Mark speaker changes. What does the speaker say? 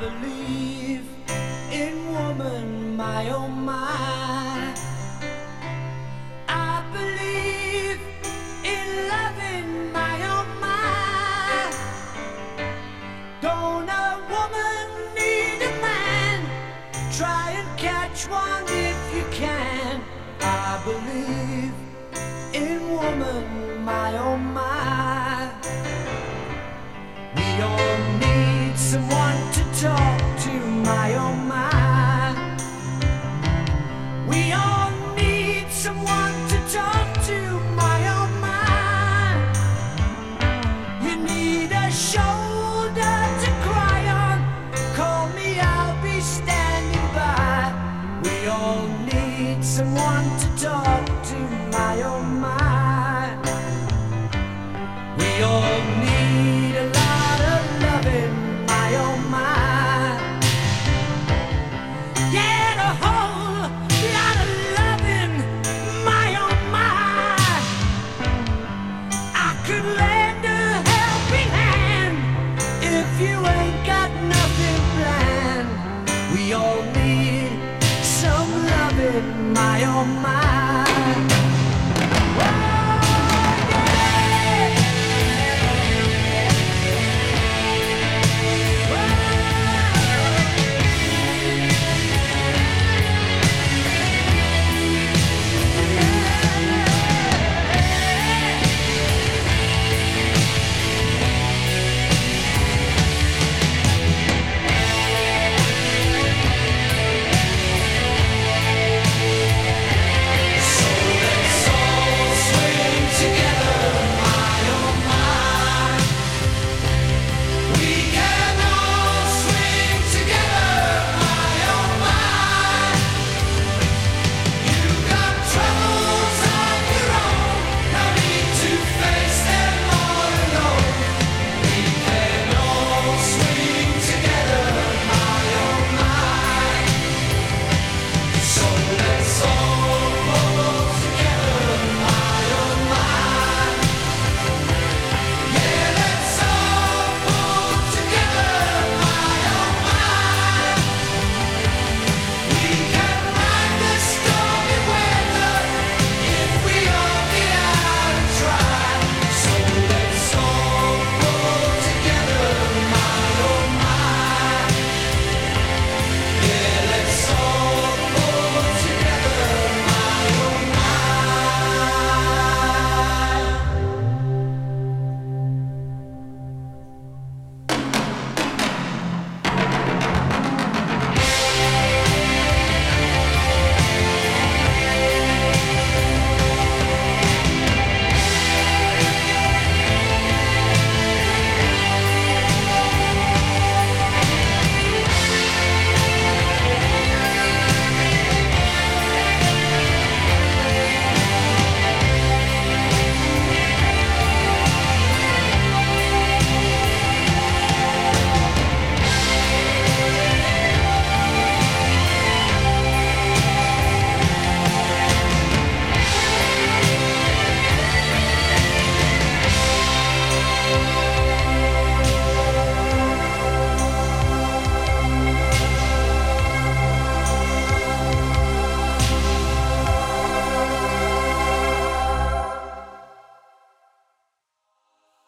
Speaker 1: believe in woman, my oh my. I believe in loving, my oh my. Don't a woman need a man? Try and catch one if you can. I believe in woman, my oh my. Need someone to talk to, my oh my. We all my oh my.